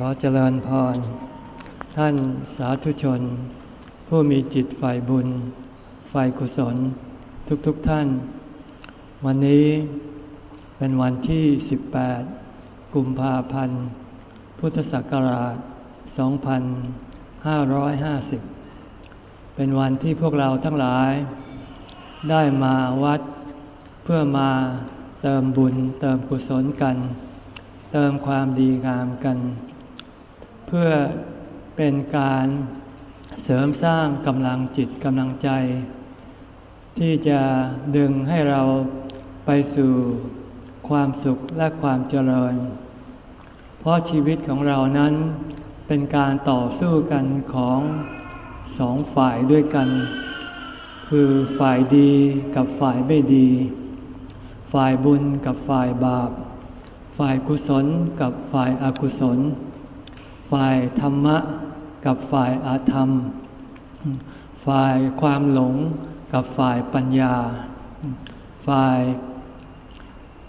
ขอเจริญพร ท่านสาธุชน ผู้มีจิตฝ่ายบุญ ฝ่ายกุศล ทุกๆทท่าน วันนี้เป็นวันที่ 18 กุมภาพันธ์ พุทธศักราช 2550 เป็นวันที่พวกเราทั้งหลาย ได้มาวัด เพื่อมาเติมบุญเติมกุศลกัน เติมความดีงามกัน เพื่อเป็นการเสริมสร้างกำลังจิตกำลังใจ ที่จะดึงให้เราไปสู่ความสุขและความเจริญ เพราะชีวิตของเรานั้นเป็นการต่อสู้กันของสองฝ่ายด้วยกัน คือฝ่ายดีกับฝ่ายไม่ดี ฝ่ายบุญกับฝ่ายบาป ฝ่ายกุศลกับฝ่ายอากุศล ฝ่ายธรรมะกับฝ่ายอาธรรม ฝ่ายความหลงกับฝ่ายปัญญา ฝ่าย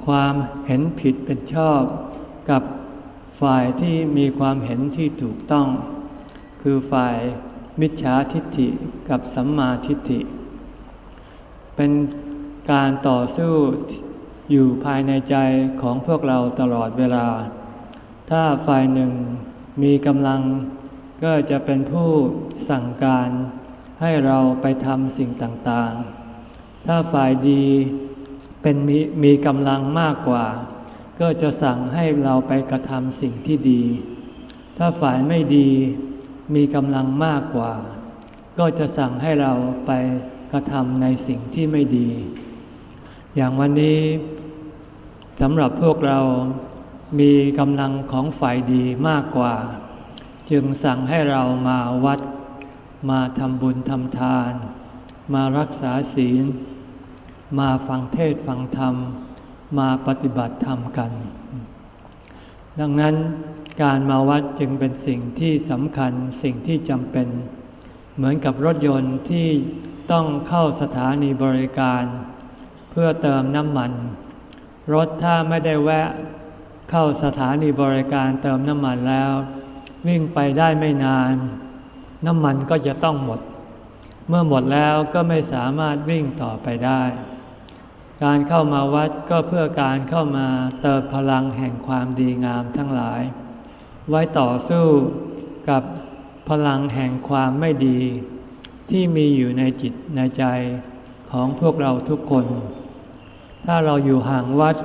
ความเห็นผิดเป็นชอบ กับฝ่ายที่มีความเห็นที่ถูกต้อง คือฝ่ายมิจฉาทิฏฐิกับสัมมาทิฏฐิ เป็นการต่อสู้อยู่ภายในใจของพวกเราตลอดเวลา ถ้าฝ่ายหนึ่ง มีกำลังก็จะเป็นผู้สั่งการให้เราไปทำสิ่งต่างๆ ถ้าฝ่ายดีเป็นมีมีกำลังมากกว่า ก็จะสั่งให้เราไปกระทำสิ่งที่ดี ถ้าฝ่ายไม่ดีมีกำลังมากกว่า ก็จะสั่งให้เราไปกระทำในสิ่งที่ไม่ดี อย่างวันนี้สำหรับพวกเรา มีกำลังของฝ่ายดีมากกว่า จึงสั่งให้เรามาวัด มาทำบุญทำทาน มารักษาศีล มาฟังเทศฟังธรรม มาปฏิบัติธรรมกัน ดังนั้นการมาวัดจึงเป็นสิ่งที่สำคัญสิ่งที่จำเป็น เหมือนกับรถยนต์ที่ต้องเข้าสถานีบริการ เพื่อเติมน้ำมัน รถถ้าไม่ได้แวะ เข้าสถานีบริการเติมน้ำมันแล้ว วิ่งไปได้ไม่นาน น้ำมันก็จะต้องหมด เมื่อหมดแล้วก็ไม่สามารถวิ่งต่อไปได้ การเข้ามาวัดก็เพื่อการเข้ามาเติมพลังแห่งความดีงามทั้งหลาย ไว้ต่อสู้กับพลังแห่งความไม่ดี ที่มีอยู่ในจิตในใจของพวกเราทุกคน ถ้าเราอยู่ห่างวัด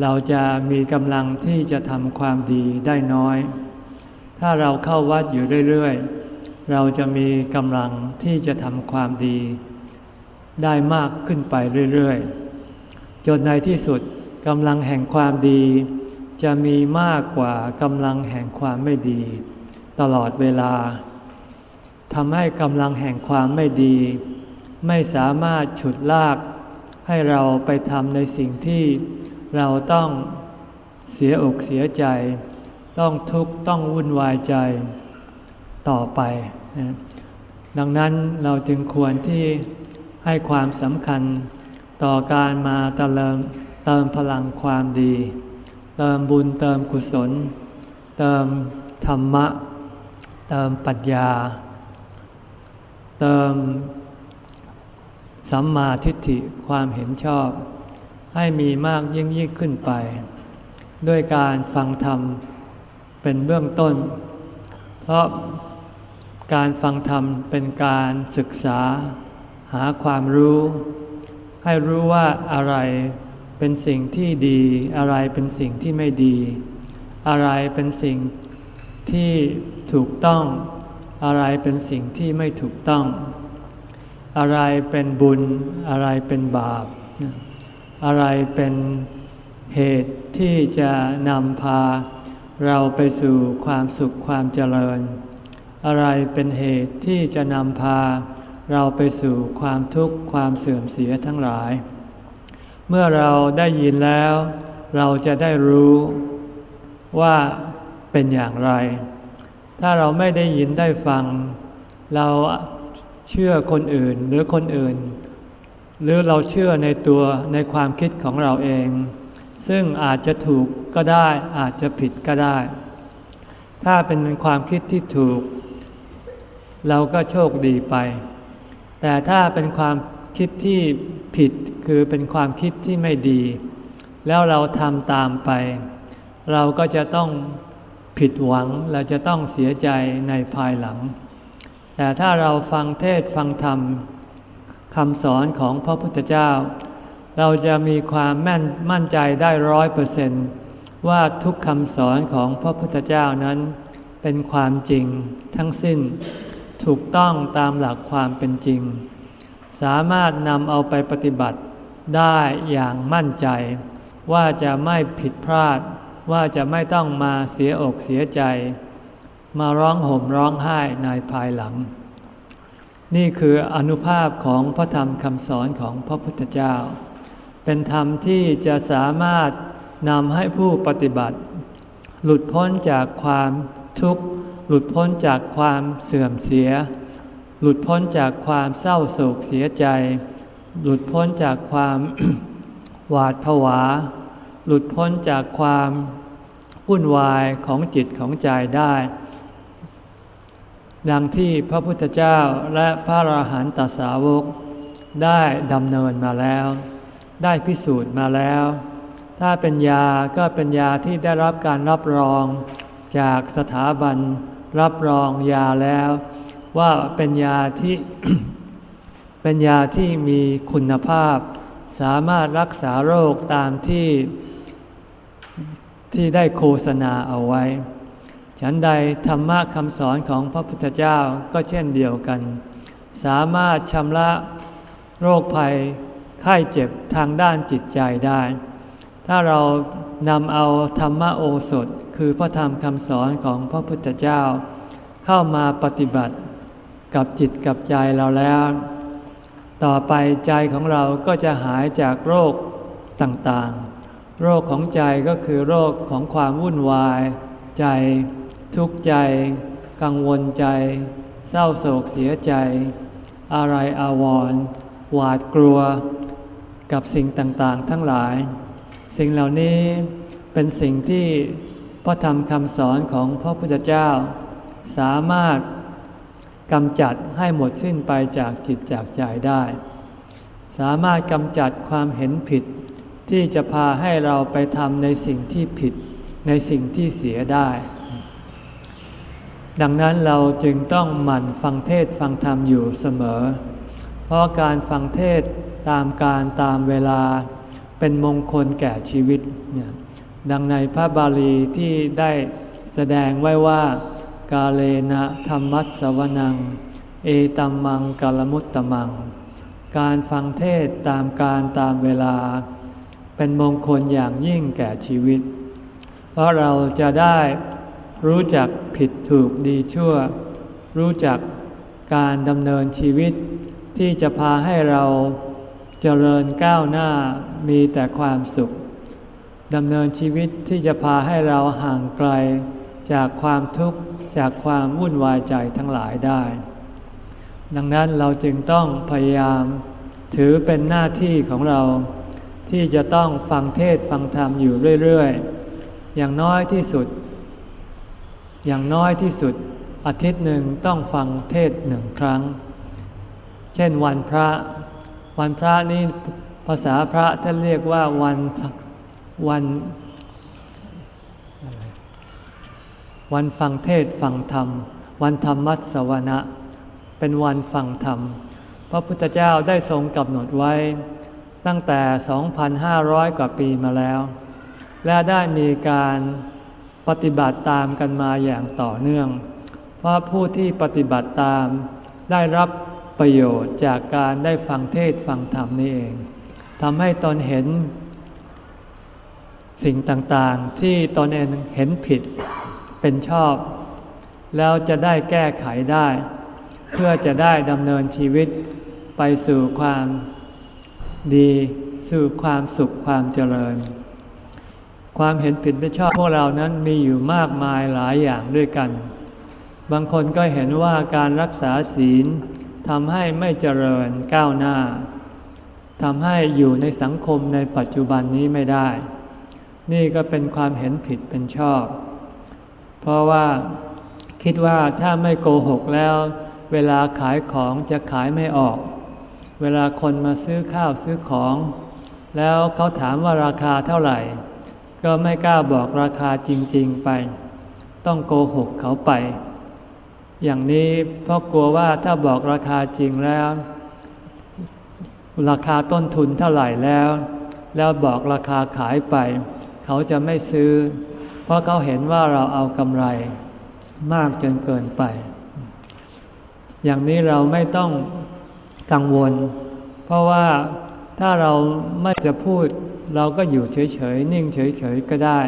เราจะมีกำลังที่จะทำความดีได้น้อย ถ้าเราเข้าวัดอยู่เรื่อยๆ เราจะมีกำลังที่จะทำความดี ได้มากขึ้นไปเรื่อยๆ จนในที่สุดกำลังแห่งความดี จะมีมากกว่ากำลังแห่งความไม่ดี ตลอดเวลาทำให้กำลังแห่งความไม่ดี ไม่สามารถฉุดลาก ให้เราไปทำในสิ่งที่ เราต้องเสียอกเสียใจ ต้องทุกข์ต้องวุ่นวายใจต่อไปนะดังนั้นเราจึงควรที่ให้ความสำคัญต่อการมาเติมเติมพลังความดี เติมบุญเติมกุศล เติมธรรมะ เติมปัญญา เติมสัมมาทิฏฐิความเห็นชอบ ให้มีมากยิ่งยิ่งขึ้นไป ด้วยการฟังธรรมเป็นเบื้องต้น เพราะการฟังธรรมเป็นการศึกษา หาความรู้ ให้รู้ว่าอะไรเป็นสิ่งที่ดี อะไรเป็นสิ่งที่ไม่ดี อะไรเป็นสิ่งที่ถูกต้อง อะไรเป็นสิ่งที่ไม่ถูกต้อง อะไรเป็นบุญ อะไรเป็นบาป อะไรเป็นเหตุที่จะนำพา เราไปสู่ความสุขความเจริญ อะไรเป็นเหตุที่จะนำพา เราไปสู่ความทุกข์ความเสื่อมเสียทั้งหลาย เมื่อเราได้ยินแล้ว เราจะได้รู้ว่าเป็นอย่างไร ถ้าเราไม่ได้ยินได้ฟัง เราเชื่อคนอื่นหรือคนอื่น หรือเราเชื่อในตัวในความคิดของเราเอง ซึ่งอาจจะถูกก็ได้อาจจะผิดก็ได้ ถ้าเป็นความคิดที่ถูก เราก็โชคดีไป แต่ถ้าเป็นความคิดที่ผิดคือเป็นความคิดที่ไม่ดี แล้วเราทำตามไป เราก็จะต้องผิดหวังเราจะต้องเสียใจในภายหลัง แต่ถ้าเราฟังเทศฟังธรรม คำสอนของพระพุทธเจ้า เราจะมีความแม่นมั่นใจได้ร้อยเปอร์เซนต์ว่าทุกคำสอนของพระพุทธเจ้านั้น เป็นความจริงทั้งสิ้น ถูกต้องตามหลักความเป็นจริง สามารถนำเอาไปปฏิบัติได้อย่างมั่นใจ ว่าจะไม่ผิดพลาด ว่าจะไม่ต้องมาเสียอกเสียใจ มาร้องห่มร้องไห้ในภายหลัง นี่คืออนุภาพของพระธรรมคำสอนของพระพุทธเจ้า เป็นธรรมที่จะสามารถนำให้ผู้ปฏิบัติ หลุดพ้นจากความทุกข์ หลุดพ้นจากความเสื่อมเสีย หลุดพ้นจากความเศร้าโศกเสียใจ หลุดพ้นจากความหวาดผวา หลุดพ้นจากความวุ่นวายของจิตของใจได้ ดังที่พระพุทธเจ้าและพระอรหันตสาวก ได้ดำเนินมาแล้ว ได้พิสูจน์มาแล้ว ถ้าเป็นยาก็เป็นยาที่ได้รับการรับรอง จากสถาบันรับรองยาแล้ว ว่าเป็นยาที่เป็นยาที่มีคุณภาพ สามารถรักษาโรคตามที่ที่ได้โฆษณาเอาไว้ ฉันใดธรรมะคำสอนของพระพุทธเจ้าก็เช่นเดียวกัน สามารถชำระโรคภัยไข้เจ็บทางด้านจิตใจได้ ถ้าเรานำเอาธรรมโอสถคือพระธรรมคำสอนของพระพุทธเจ้า เข้ามาปฏิบัติกับจิตกับใจเราแล้ว ต่อไปใจของเราก็จะหายจากโรคต่างๆ โรคของใจก็คือโรคของความวุ่นวายใจ ทุกข์ใจ กังวลใจ เศร้าโศกเสียใจ อะไรอาวรหวาดกลัว กับสิ่งต่างๆ ทั้งหลาย สิ่งเหล่านี้เป็นสิ่งที่พระธรรมคำสอนของพระพุทธเจ้า สามารถกำจัดให้หมดสิ้นไปจากจิตจากใจได้ สามารถกำจัดความเห็นผิด ที่จะพาให้เราไปทำในสิ่งที่ผิดในสิ่งที่เสียได้ ดังนั้นเราจึงต้องหมั่นฟังเทศฟังธรรมอยู่เสมอ เพราะการฟังเทศตามการตามเวลาเป็นมงคลแก่ชีวิต ดังในพระบาลีที่ได้แสดงไว้ว่า กาเลนะธรรมัสวนัง เอตัมมังกาลมุตตมัง การฟังเทศตามการตามเวลา เป็นมงคลอย่างยิ่งแก่ชีวิต เพราะเราจะได้ รู้จักผิดถูกดีชั่ว รู้จักการดำเนินชีวิต ที่จะพาให้เราเจริญก้าวหน้ามีแต่ความสุขดำเนินชีวิตที่จะพาให้เราห่างไกล จากความทุกข์จากความวุ่นวายใจทั้งหลายได้ ดังนั้นเราจึงต้องพยายามถือเป็นหน้าที่ของเรา ที่จะต้องฟังเทศฟังธรรมอยู่เรื่อย ๆ อย่างน้อยที่สุด อย่างน้อยที่สุดอาทิตย์หนึ่งต้องฟังเทศหนึ่งครั้ง เช่นวันพระ วันพระนี่ภาษาพระท่านเรียกว่าวันวันวันฟังเทศฟังธรรม วันธรรมัสวนะ เป็นวันฟังธรรม พระพุทธเจ้าได้ทรงกำหนดไว้ ตั้งแต่ 2,500 กว่าปีมาแล้ว และได้มีการ ปฏิบัติตามกันมาอย่างต่อเนื่อง เพราะผู้ที่ปฏิบัติตามได้รับประโยชน์จากการได้ฟังเทศฟังธรรมนี่เองทำให้ตนเห็นสิ่งต่างๆ ที่ตนเองเห็นผิดเป็นชอบ แล้วจะได้แก้ไขได้ เพื่อจะได้ดำเนินชีวิตไปสู่ความดี สู่ความสุขความเจริญ ความเห็นผิดไม่ชอบพวกเรานั้นมีอยู่มากมายหลายอย่างด้วยกัน บางคนก็เห็นว่าการรักษาศีลทำให้ไม่เจริญก้าวหน้าทำให้อยู่ในสังคมในปัจจุบันนี้ไม่ได้ นี่ก็เป็นความเห็นผิดเป็นชอบ เพราะว่าคิดว่าถ้าไม่โกหกแล้ว เวลาขายของจะขายไม่ออก เวลาคนมาซื้อข้าวซื้อของ แล้วเขาถามว่าราคาเท่าไหร่ ก็ไม่กล้าบอกราคาจริง ๆไป ต้องโกหกเขาไป อย่างนี้เพราะกลัวว่าถ้าบอกราคาจริงแล้ว ราคาต้นทุนเท่าไหร่แล้ว แล้วบอกราคาขายไป เขาจะไม่ซื้อ เพราะเขาเห็นว่าเราเอากำไร มากจนเกินไป อย่างนี้เราไม่ต้องกังวล เพราะว่าถ้าเราไม่จะพูด เราก็อยู่เฉยๆ นิ่งเฉยๆ ก็ได้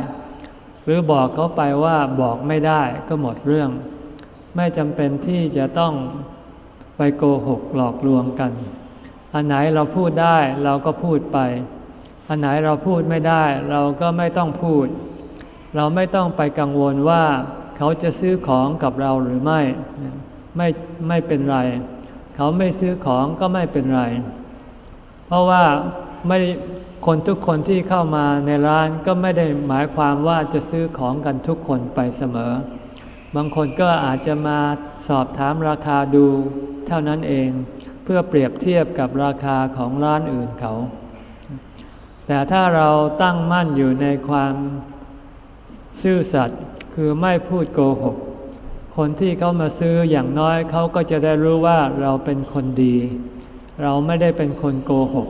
หรือบอกเขาไปว่าบอกไม่ได้ก็หมดเรื่อง ไม่จำเป็นที่จะต้องไปโกหกหลอกลวงกัน อันไหนเราพูดได้เราก็พูดไป อันไหนเราพูดไม่ได้เราก็ไม่ต้องพูด เราไม่ต้องไปกังวลว่าเขาจะซื้อของกับเราหรือไม่ไม่ไม่เป็นไร เขาไม่ซื้อของก็ไม่เป็นไร เพราะว่าไม่ คนทุกคนที่เข้ามาในร้านก็ไม่ได้หมายความว่าจะซื้อของกันทุกคนไปเสมอ บางคนก็อาจจะมาสอบถามราคาดูเท่านั้นเอง เพื่อเปรียบเทียบกับราคาของร้านอื่นเขา แต่ถ้าเราตั้งมั่นอยู่ในความซื่อสัตย์คือไม่พูดโกหก คนที่เขามาซื้ออย่างน้อยเขาก็จะได้รู้ว่าเราเป็นคนดี เราไม่ได้เป็นคนโกหก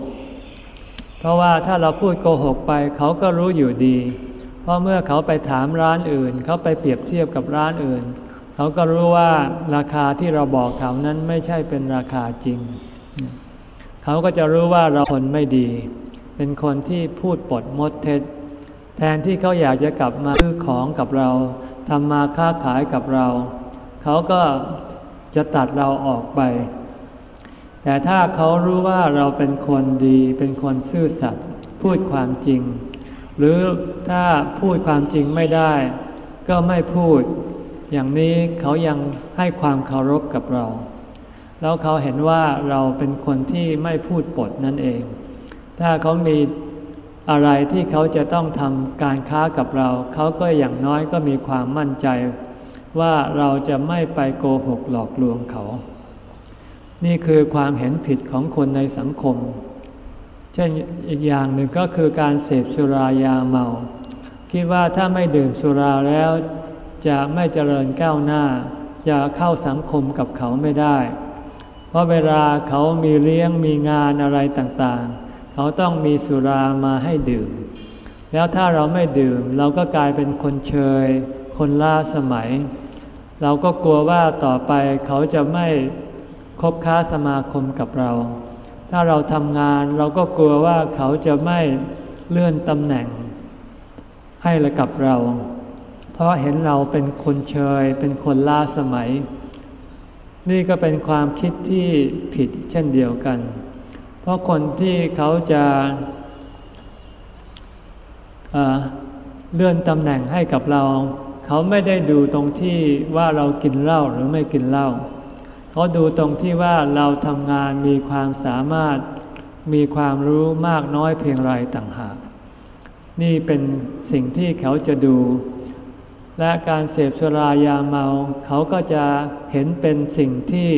ราะว่าถ้าเราพูดโกหกไปเขาก็รู้อยู่ดี เพราะเมื่อเขาไปถามร้านอื่น เขาไปเปรียบเทียบกับร้านอื่น เขาก็รู้ว่าราคาที่เราบอกเขานั้นไม่ใช่เป็นราคาจริง เขาก็จะรู้ว่าเราคนไม่ดี เป็นคนที่พูดปดมดเท็จ แทนที่เขาอยากจะกลับมาซื้อของกับเราทำมาค้าขายกับเรา เขาก็จะตัดเราออกไป แต่ถ้าเขารู้ว่าเราเป็นคนดี เป็นคนซื่อสัตย์พูดความจริง หรือถ้าพูดความจริงไม่ได้ ก็ไม่พูด อย่างนี้เขายังให้ความเคารพกับเรา แล้วเขาเห็นว่าเราเป็นคนที่ไม่พูดปดนั่นเอง ถ้าเขามีอะไรที่เขาจะต้องทำการค้ากับเรา เขาก็อย่างน้อยก็มีความมั่นใจ ว่าเราจะไม่ไปโกหกหลอกลวงเขา นี่คือความเห็นผิดของคนในสังคม เช่นอีกอย่างหนึ่งก็คือการเสพสุรายาเมา คิดว่าถ้าไม่ดื่มสุราแล้ว จะไม่เจริญก้าวหน้า จะเข้าสังคมกับเขาไม่ได้ เพราะเวลาเขามีเลี้ยงมีงานอะไรต่างๆ เขาต้องมีสุรามาให้ดื่ม แล้วถ้าเราไม่ดื่มเราก็กลายเป็นคนเชย คนล่าสมัย เราก็กลัวว่าต่อไปเขาจะไม่ คบค้าสมาคมกับเรา ถ้าเราทำงานเราก็กลัวว่าเขาจะไม่เลื่อนตำแหน่ง ให้ละกับเรา เพราะเห็นเราเป็นคนเชย เป็นคนล่าสมัย นี่ก็เป็นความคิดที่ผิดเช่นเดียวกัน เพราะคนที่เขาจะเลื่อนตำแหน่งให้กับเรา เขาไม่ได้ดูตรงที่ว่าเรากินเหล้าหรือไม่กินเหล้า เขาดูตรงที่ว่าเราทำงานมีความสามารถมีความรู้มากน้อยเพียงไรต่างหาก นี่เป็นสิ่งที่เขาจะดู และการเสพสุรายาเมา เขาก็จะเห็นเป็นสิ่งที่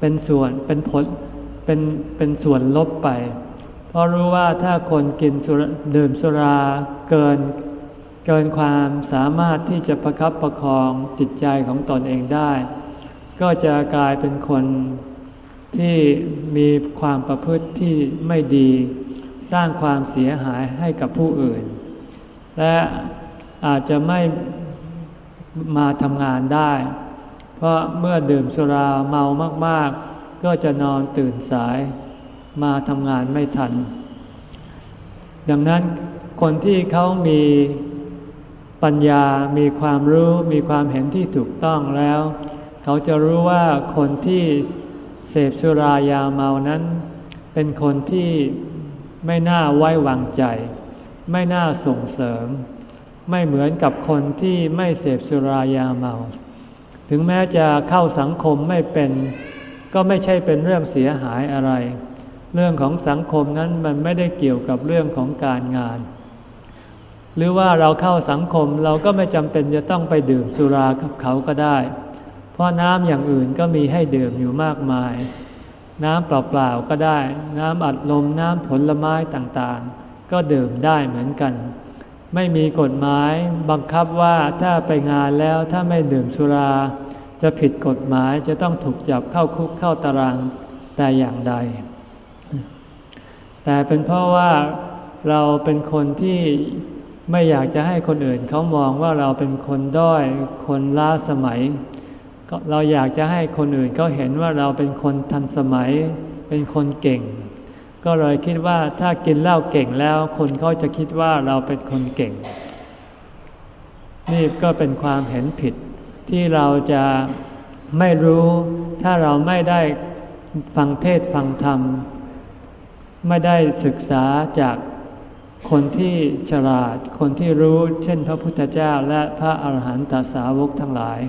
เป็นส่วนเป็นผลเป็นเป็นส่วนลบไป เพราะรู้ว่าถ้าคนกินดื่มสุราเกินเกินความสามารถที่จะประคับประคองจิตใจของตนเองได้ ก็จะกลายเป็นคนที่มีความประพฤติที่ไม่ดี สร้างความเสียหายให้กับผู้อื่น และอาจจะไม่มาทำงานได้ เพราะเมื่อดื่มสุราเมามากๆ ก็จะนอนตื่นสาย มาทำงานไม่ทัน ดังนั้นคนที่เขามีปัญญา มีความรู้ มีความเห็นที่ถูกต้องแล้ว เขาจะรู้ว่าคนที่เสพสุรายาเมานั้น เป็นคนที่ไม่น่าไว้วางใจ ไม่น่าส่งเสริม ไม่เหมือนกับคนที่ไม่เสพสุรายาเมา ถึงแม้จะเข้าสังคมไม่เป็น ก็ไม่ใช่เป็นเรื่องเสียหายอะไร เรื่องของสังคมนั้นมันไม่ได้เกี่ยวกับเรื่องของการงาน หรือว่าเราเข้าสังคมเราก็ไม่จำเป็นจะต้องไปดื่มสุรากับเขาก็ได้ ราะน้ำอย่างอื่นก็มีให้ดื่มอยู่มากมาย น้ำเปล่าๆก็ได้ น้ำอัดลมน้ำผลไม้ต่างๆ ก็ดื่มได้เหมือนกัน ไม่มีกฎหมายบังคับว่าถ้าไปงานแล้วถ้าไม่ดื่มสุรา จะผิดกฎหมายจะต้องถูกจับเข้าคุกเข้าตารางแต่อย่างใด แต่เป็นเพราะว่าเราเป็นคนที่ไม่อยากจะให้คนอื่นเขามองว่าเราเป็นคนด้อยคนล้าสมัยเเราอยากจะให้คนอื่นเขาเห็นว่าเราเป็นคนทันสมัย เป็นคนเก่ง ก็เลยคิดว่าถ้ากินเหล้าเก่งแล้ว คนเขาจะคิดว่าเราเป็นคนเก่ง นี่ก็เป็นความเห็นผิด ที่เราจะไม่รู้ ถ้าเราไม่ได้ฟังเทศฟังธรรม ไม่ได้ศึกษาจากคนที่ฉลาด คนที่รู้ เช่นพระพุทธเจ้าและพระอาหารหันตสาวกทั้งหลาย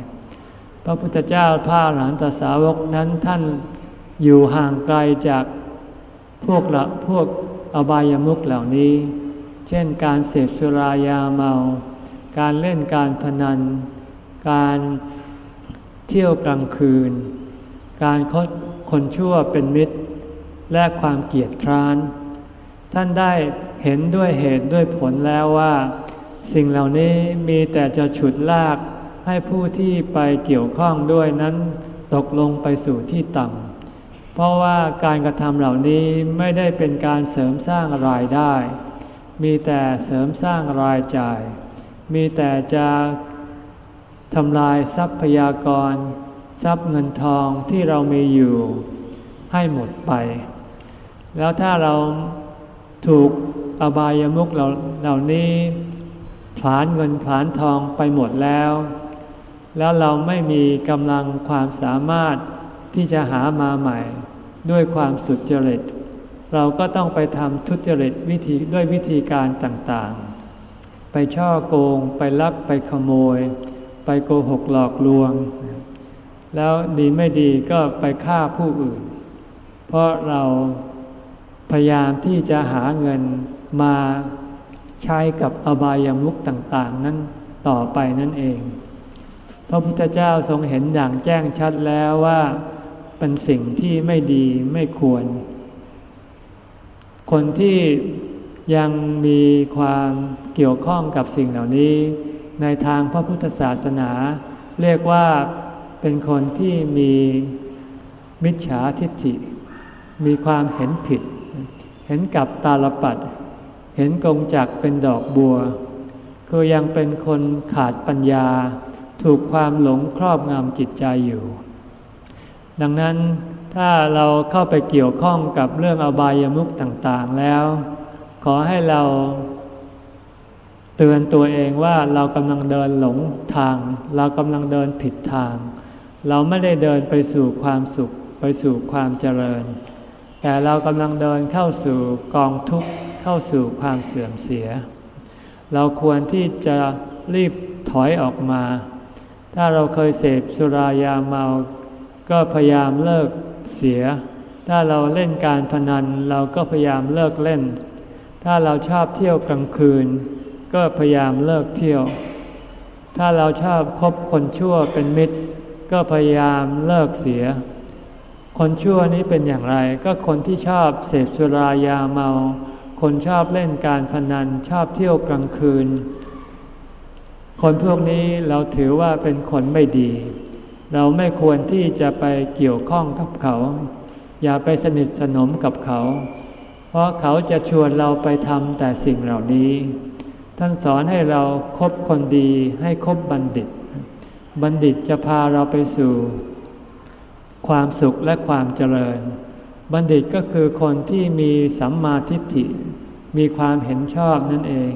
พระพุทธเจ้าพระอาหานตสาวกนั้นท่านอยู่ห่างไกลจากพวกละพวกอบายามุขเหล่านี้ เช่นการเสพสุรายาเมา การเล่นการพนัน การเที่ยวกลางคืน การคดคนชั่วเป็นมิตร และความเกียดคร้าน ท่านได้เห็นด้วยเหตุด้วยผลแล้วว่า สิ่งเหล่านี้มีแต่จะฉุดลาก ให้ผู้ที่ไปเกี่ยวข้องด้วยนั้นตกลงไปสู่ที่ต่ำ เพราะว่าการกระทำเหล่านี้ไม่ได้เป็นการเสริมสร้างรายได้ มีแต่เสริมสร้างรายจ่าย มีแต่จะทำลายทรัพยากร ทรัพย์เงินทองที่เรามีอยู่ให้หมดไป แล้วถ้าเราถูกอบายามุขเหล่าเหล่านี้ผลานเงินผลานทองไปหมดแล้ว แล้วเราไม่มีกำลังความสามารถที่จะหามาใหม่ ด้วยความสุดจริต เราก็ต้องไปทำทุจริตวิธีด้วยวิธีการต่างๆ ไปช่อโกง ไปลักไปขโมย ไปโกหกหลอกลวง แล้วดีไม่ดีก็ไปฆ่าผู้อื่น เพราะเราพยายามที่จะหาเงินมาใช้กับอบายามุขต่างๆ นั้นต่อไปนั่นเอง พระพุทธเจ้าทรงเห็นอย่างแจ้งชัดแล้วว่าเป็นสิ่งที่ไม่ดีไม่ควร คนที่ยังมีความเกี่ยวข้องกับสิ่งเหล่านี้ ในทางพระพุทธศาสนา เรียกว่าเป็นคนที่มีมิจฉาทิฏฐิ มีความเห็นผิด เห็นกับตาลปัด เห็นกงจักเป็นดอกบัว คือยังเป็นคนขาดปัญญา ถูกความหลงครอบงำจิตใจอยู่ ดังนั้นถ้าเราเข้าไปเกี่ยวข้องกับเรื่องอบายามุขต่างๆแล้ว ขอให้เราเตือนตัวเองว่าเรากำลังเดินหลงทาง เรากำลังเดินผิดทาง เราไม่ได้เดินไปสู่ความสุขไปสู่ความเจริญ แต่เรากำลังเดินเข้าสู่กองทุกข์เข้าสู่ความเสื่อมเสีย เราควรที่จะรีบถอยออกมา ถ้าเราเคยเสพสุรายาเมา ก็พยายามเลิกเสีย ถ้าเราเล่นการพนันเราก็พยายามเลิกเล่น ถ้าเราชอบเที่ยวกลางคืน ก็พยายามเลิกเที่ยว ถ้าเราชอบคบคนชั่วเป็นมิตร ก็พยายามเลิกเสีย คนชั่วนี้เป็นอย่างไร ก็คนที่ชอบเสพสุรายาเมา คนชอบเล่นการพนันชอบเที่ยวกลางคืน คนพวกนี้เราถือว่าเป็นคนไม่ดี เราไม่ควรที่จะไปเกี่ยวข้องกับเขา อย่าไปสนิทสนมกับเขา เพราะเขาจะชวนเราไปทำแต่สิ่งเหล่านี้ ท่านสอนให้เราครบคนดีให้คบบัณฑิต บัณฑิตจะพาเราไปสู่ ความสุขและความเจริญ บัณฑิตก็คือคนที่มีสัมมาทิฏฐิ มีความเห็นชอบนั่นเอง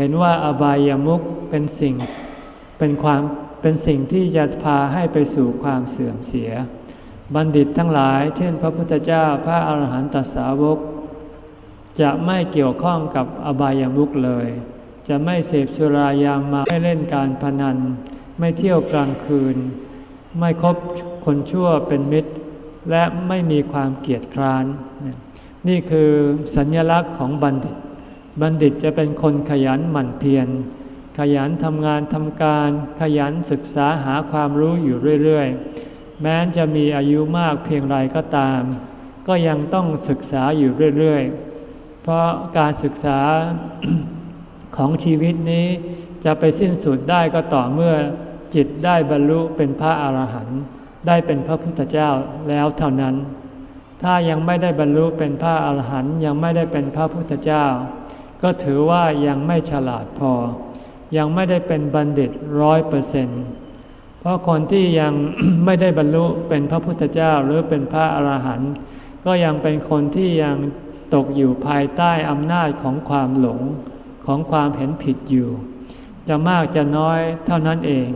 เห็นว่าอบายามุขเป็นสิ่งเป็นความเป็นสิ่งที่จะพาให้ไปสู่ความเสื่อมเสีย บัณฑิตทั้งหลาย เช่น พระพุทธเจ้าพระอาหารหันตสาวก จะไม่เกี่ยวข้องกับอบายามุขเลย จะไม่เสพสุรายามาไม่เล่นการพนัน ไม่เที่ยวกลางคืน ไม่คบคนชั่วเป็นมิตร และไม่มีความเกียจคร้าน นี่คือสัญญลักษณ์ของบัณฑิต บัณฑิตจะเป็นคนขยันหมั่นเพียร ขยันทำงานทำการ ขยันศึกษาหาความรู้อยู่เรื่อยๆ แม้จะมีอายุมากเพียงไรก็ตาม ก็ยังต้องศึกษาอยู่เรื่อยๆ เพราะการศึกษาของชีวิตนี้จะไปสิ้นสุดได้ก็ต่อเมื่อจิตได้บรรลุเป็นพระอาหารหันต์ได้เป็นพระพุทธเจ้าแล้วเท่านั้น ถ้ายังไม่ได้บรรลุเป็นพระอาหารหันต์ยังไม่ได้เป็นพระพุทธเจ้า ก็ถือว่ายังไม่ฉลาดพอ ยังไม่ได้เป็นบัณฑิตร้อยเปอร์เซนต์เพราะคนที่ยังไม่ได้บรรลุเป็นพระพุทธเจ้าหรือเป็นพระอาหารหันต์ก็ยังเป็นคนที่ยังตกอยู่ภายใต้อำนาจของความหลงของความเห็นผิดอยู่ จะมากจะน้อยเท่านั้นเอง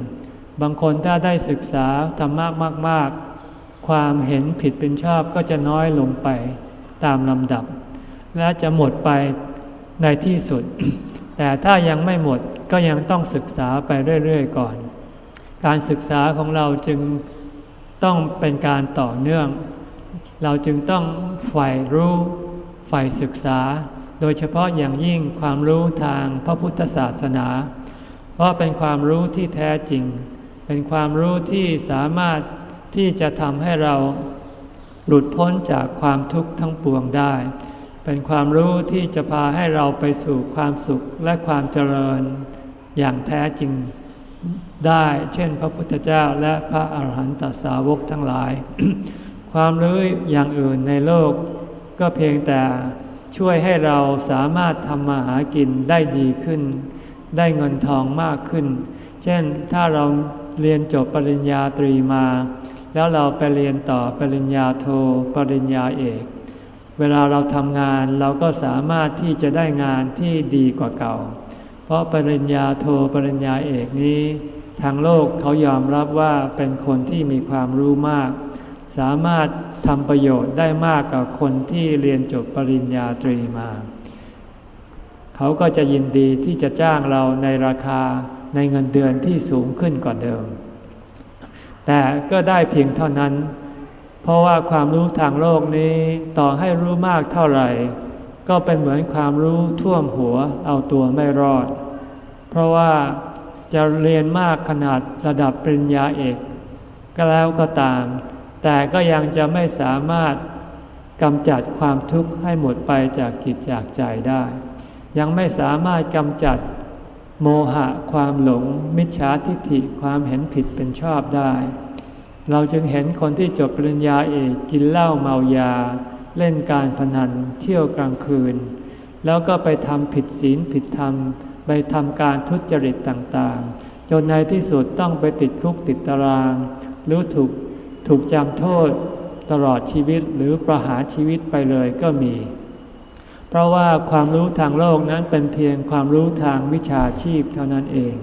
บางคนถ้าได้ศึกษาธรรมะมาก ๆ ความเห็นผิดเป็นชอบก็จะน้อยลงไปตามลำดับ และจะหมดไป ในที่สุด แต่ถ้ายังไม่หมดก็ยังต้องศึกษาไปเรื่อยๆก่อน การศึกษาของเราจึงต้องเป็นการต่อเนื่อง เราจึงต้องใฝ่รู้ใฝ่ศึกษา โดยเฉพาะอย่างยิ่งความรู้ทางพระพุทธศาสนา เพราะเป็นความรู้ที่แท้จริง เป็นความรู้ที่สามารถที่จะทำให้เราหลุดพ้นจากความทุกข์ทั้งปวงได้ เป็นความรู้ที่จะพาให้เราไปสู่ความสุขและความเจริญอย่างแท้จริงได้ เช่น พระพุทธเจ้าและพระอาหารหันตสาวกทั้งหลาย ความรู้อย่างอื่นในโลก ก็เพียงแต่ช่วยให้เราสามารถทำมาหากินได้ดีขึ้น ได้เงินทองมากขึ้น เช่นถ้าเราเรียนจบปริญญาตรีมา แล้วเราไปเรียนต่อปริญญาโท ปริญญาเอก วลาเราทำงานเราก็สามารถที่จะได้งานที่ดีกว่าเก่า เพราะปริญญาโทปริญญาเอกนี้ ทางโลกเขายอมรับว่าเป็นคนที่มีความรู้มาก สามารถทำประโยชน์ได้มากกว่าคนที่เรียนจบปริญญาตรีมา เขาก็จะยินดีที่จะจ้างเราในราคาในเงินเดือนที่สูงขึ้นกว่าเดิม แต่ก็ได้เพียงเท่านั้น เพราะว่าความรู้ทางโลกนี้ต่อให้รู้มากเท่าไหร่ ก็เป็นเหมือนความรู้ท่วมหัวเอาตัวไม่รอด เพราะว่าจะเรียนมากขนาดระดับปริญญาเอก ก็แล้วก็ตาม แต่ก็ยังจะไม่สามารถกำจัดความทุกข์ให้หมดไปจากจิตจากใจได้ ยังไม่สามารถกำจัดโมหะความหลง มิจฉาทิฏฐิความเห็นผิดเป็นชอบได้ เราจึงเห็นคนที่จบปริญญาเอกกินเหล้าเมายา เล่นการพนันเที่ยวกลางคืน แล้วก็ไปทำผิดศีลผิดธรรม ไปทำการทุจริตต่างๆ จนในที่สุดต้องไปติดคุกติดตาราง หรือถูกถูกจำโทษตลอดชีวิตหรือประหารชีวิตไปเลยก็มี เพราะว่าความรู้ทางโลกนั้นเป็นเพียงความรู้ทางวิชาชีพเท่านั้นเอง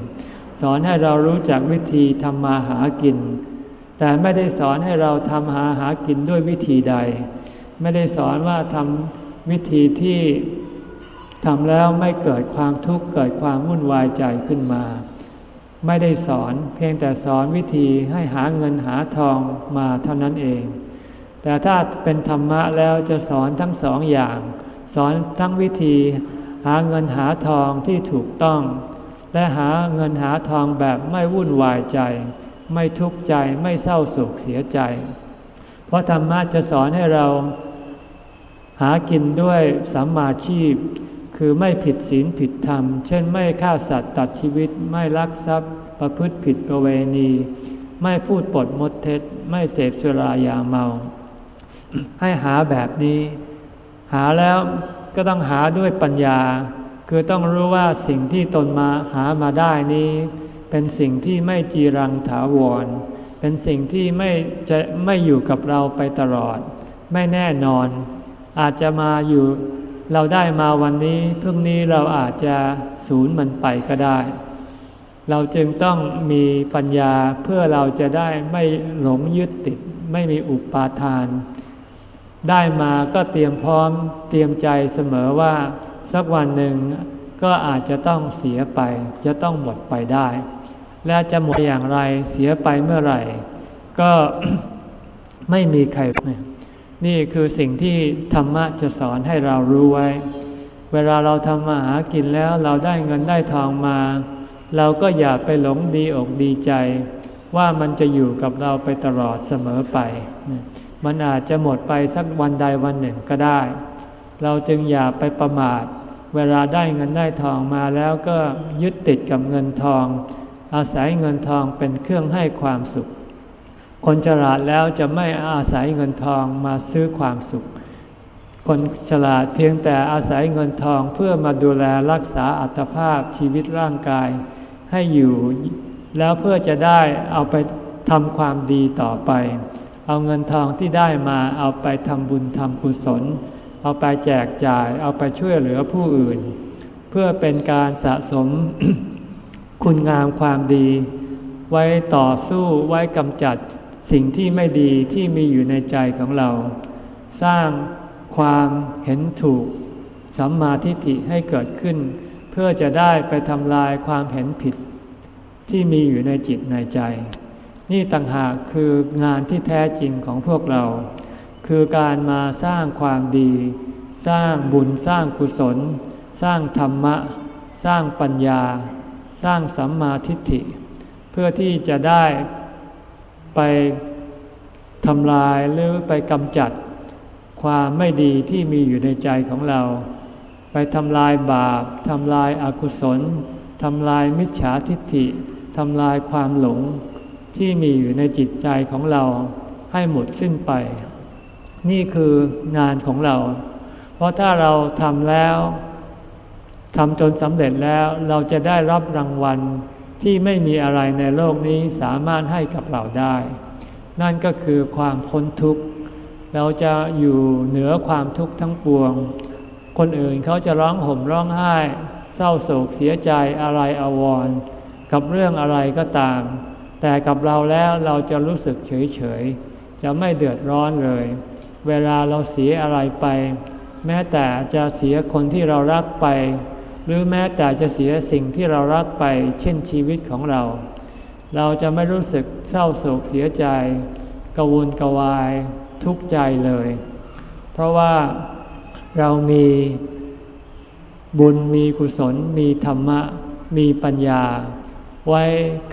สอนให้เรารู้จักวิธีทำมาหากิน แต่ไม่ได้สอนให้เราทำหาหากินด้วยวิธีใด ไม่ได้สอนว่าทำวิธีที่ทำแล้วไม่เกิดความทุกข์เกิดความวุ่นวายใจขึ้นมา ไม่ได้สอนเพียงแต่สอนวิธีให้หาเงินหาทองมาเท่านั้นเอง แต่ถ้าเป็นธรรมะแล้วจะสอนทั้งสองอย่าง สอนทั้งวิธีหาเงินหาทองที่ถูกต้อง และหาเงินหาทองแบบไม่วุ่นวายใจ ไม่ทุกข์ใจไม่เศร้าโศกเสียใจ เพราะธรรมะจะสอนให้เราหากินด้วยสัมมาชีพ คือไม่ผิดศีลผิดธรรม เช่นไม่ฆ่าสัตว์ตัดชีวิต ไม่ลักทรัพย์ ประพฤติผิดประเวณี ไม่พูดปดมดเท็จ ไม่เสพสุรายาเมา ให้หาแบบนี้ หาแล้วก็ต้องหาด้วยปัญญา คือต้องรู้ว่าสิ่งที่ตนมาหามาได้นี้ เป็นสิ่งที่ไม่จีรังถาวร เป็นสิ่งที่ไม่จะไม่อยู่กับเราไปตลอด ไม่แน่นอน อาจจะมาอยู่ เราได้มาวันนี้พรุ่งนี้เราอาจจะสูญมันไปก็ได้ เราจึงต้องมีปัญญาเพื่อเราจะได้ไม่หลงยึดติด ไม่มีอุปาทาน ได้มาก็เตรียมพร้อมเตรียมใจเสมอว่า สักวันหนึ่งก็อาจจะต้องเสียไป จะต้องหมดไปได้ และจะหมดอย่างไรเสียไปเมื่อไหร่ ก็ไม่มีใครนี่คือสิ่งที่ธรรมะจะสอนให้เรารู้ไว้ เวลาเราทำมาหากินแล้วเราได้เงินได้ทองมา เราก็อย่าไปหลงดีอกดีใจ ว่ามันจะอยู่กับเราไปตลอดเสมอไป มันอาจจะหมดไปสักวันใดวันหนึ่งก็ได้ เราจึงอย่าไปประมาท เวลาได้เงินได้ทองมาแล้วก็ยึดติดกับเงินทอง อาศัยเงินทองเป็นเครื่องให้ความสุข คนฉลาดแล้วจะไม่อาศัยเงินทองมาซื้อความสุข คนฉลาดเพียงแต่อาศัยเงินทองเพื่อมาดูแลรักษาอัตภาพชีวิตร่างกายให้อยู่ แล้วเพื่อจะได้เอาไปทำความดีต่อไป เอาเงินทองที่ได้มาเอาไปทำบุญทำกุศล เอาไปแจกจ่าย เอาไปช่วยเหลือผู้อื่น เพื่อเป็นการสะสม คุณงามความดี ไว้ต่อสู้ไว้กำจัดสิ่งที่ไม่ดีที่มีอยู่ในใจของเรา สร้างความเห็นถูกสัมมาทิฏฐิให้เกิดขึ้น เพื่อจะได้ไปทำลายความเห็นผิด ที่มีอยู่ในจิตในใจ นี่ต่างหากคืองานที่แท้จริงของพวกเรา คือการมาสร้างความดี สร้างบุญสร้างกุศล สร้างธรรมะ สร้างปัญญา สร้างสัมมาทิฏฐิ เพื่อที่จะได้ไปทำลายหรือไปกำจัดความไม่ดีที่มีอยู่ในใจของเรา ไปทำลายบาปทำลายอากุศลทำลายมิจฉาทิฏฐิทำลายความหลงที่มีอยู่ในจิตใจของเราให้หมดสิ้นไป นี่คืองานของเรา เพราะถ้าเราทำแล้ว ทำจนสำเร็จแล้วเราจะได้รับรางวัลที่ไม่มีอะไรในโลกนี้สามารถให้กับเราได้ นั่นก็คือความพ้นทุกข์ เราจะอยู่เหนือความทุกข์ทั้งปวง คนอื่นเขาจะร้องห่มร้องไห้ เศร้าโศกเสียใจอะไรอาวรณ์กับเรื่องอะไรก็ตาม แต่กับเราแล้วเราจะรู้สึกเฉยเฉยจะไม่เดือดร้อนเลย เวลาเราเสียอะไรไป แม้แต่จะเสียคนที่เรารักไป หรือแม้แต่จะเสียสิ่งที่เรารักไปเช่นชีวิตของเรา เราจะไม่รู้สึกเศร้าโศกเสียใจกวนกวายทุกข์ใจเลย เพราะว่าเรามีบุญมีกุศล มีธรรมะ มีปัญญา ไว้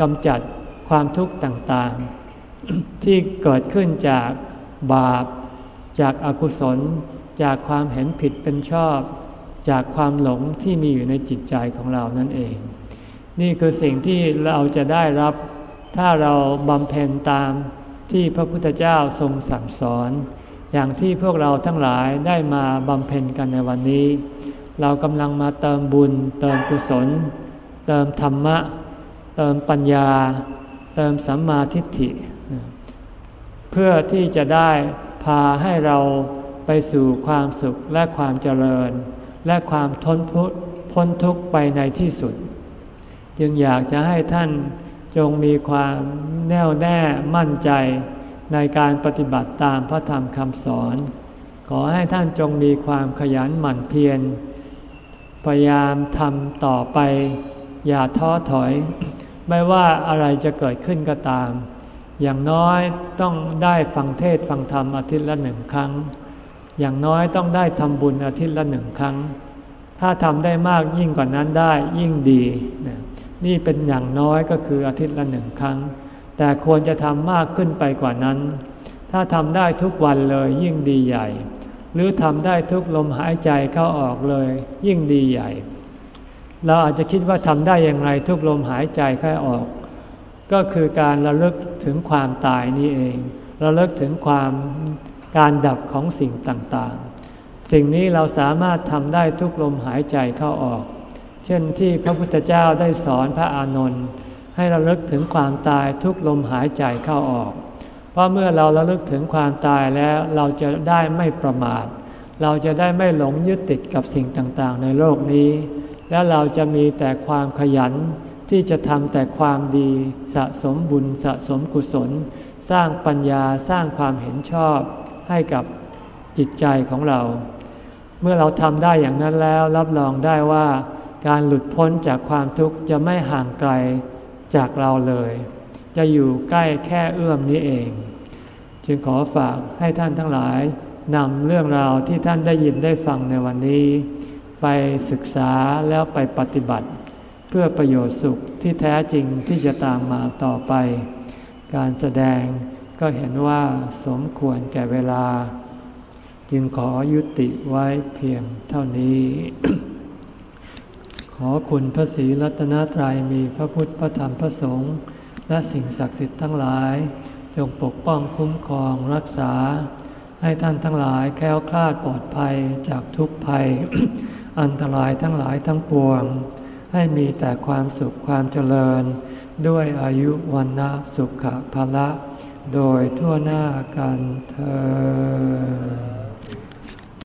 กำจัดความทุกข์ต่างๆ ที่เกิดขึ้นจากบาป จากอากุศล จากความเห็นผิดเป็นชอบ จากความหลงที่มีอยู่ในจิตใจของเรานั่นเอง นี่คือสิ่งที่เราจะได้รับถ้าเราบำเพ็ญตามที่พระพุทธเจ้าทรงสั่งสอน อย่างที่พวกเราทั้งหลายได้มาบำเพ็ญกันในวันนี้ เรากำลังมาเติมบุญ เติมกุศล เติมธรรมะ เติมปัญญา เติมสัมมาทิฏฐิ เพื่อที่จะได้พาให้เราไปสู่ความสุขและความเจริญ และความทนพุพ้นทุกข์ไปในที่สุด จึงอยากจะให้ท่านจงมีความแน่วแน่มั่นใจในการปฏิบัติตามพระธรรมคำสอน ขอให้ท่านจงมีความขยันหมั่นเพียรพยายามทำต่อไป อย่าท้อถอย ไม่ว่าอะไรจะเกิดขึ้นก็ตาม อย่างน้อยต้องได้ฟังเทศฟังธรรมอาทิตย์ละหนึ่งครั้ง อย่างน้อยต้องได้ทำบุญอาทิตย์ละหนึ่งครั้ง ถ้าทำได้มากยิ่งกว่านั้นได้ยิ่งดีนะนี่เป็นอย่างน้อยก็คืออาทิตย์ละหนึ่งครั้ง แต่ควรจะทำมากขึ้นไปกว่านั้น ถ้าทำได้ทุกวันเลยยิ่งดีใหญ่ หรือทำได้ทุกลมหายใจเข้าออกเลย ยิ่งดีใหญ่ เราอาจจะคิดว่าทำได้อย่างไรทุกลมหายใจเข้าออก ก็คือการระลึกถึงความตายนี่เองระลึกถึงความ การดับของสิ่งต่างๆ สิ่งนี้เราสามารถทำได้ทุกลมหายใจเข้าออก เช่นที่พระพุทธเจ้าได้สอนพระอานนท์ให้เราเลิกถึงความตายทุกลมหายใจเข้าออก เพราะเมื่อเราระลึกถึงความตายแล้วเราจะได้ไม่ประมาท เราจะได้ไม่หลงยึดติดกับสิ่งต่างๆ ในโลกนี้ และเราจะมีแต่ความขยันที่จะทำแต่ความดีสะสมบุญสะสมกุศล สร้างปัญญาสร้างความเห็นชอบ ให้กับจิตใจของเรา เมื่อเราทำได้อย่างนั้นแล้วรับรองได้ว่าการหลุดพ้นจากความทุกข์จะไม่ห่างไกลจากเราเลย จะอยู่ใกล้แค่เอื้อมนี้เอง จึงขอฝากให้ท่านทั้งหลายนำเรื่องราวที่ท่านได้ยินได้ฟังในวันนี้ ไปศึกษาแล้วไปปฏิบัติ เพื่อประโยชน์สุขที่แท้จริงที่จะตามมาต่อไป การแสดง ก็เห็นว่าสมควรแก่เวลา จึงขอยุติไว้เพียงเท่านี้ ขอคุณพระศรีรัตนตรัยมีพระพุทธพระธรรมพระสงฆ์และสิ่งศักดิ์สิทธิ์ทั้งหลาย จงปกป้องคุ้มครองรักษา ให้ท่านทั้งหลายแค้วคลาดปลอดภัยจากทุกภัย อันตรายทั้งหลายทั้งปวง ให้มีแต่ความสุขความเจริญ ด้วยอายุวันนะสุขภาละ โดยทั่วหน้ากันเธอ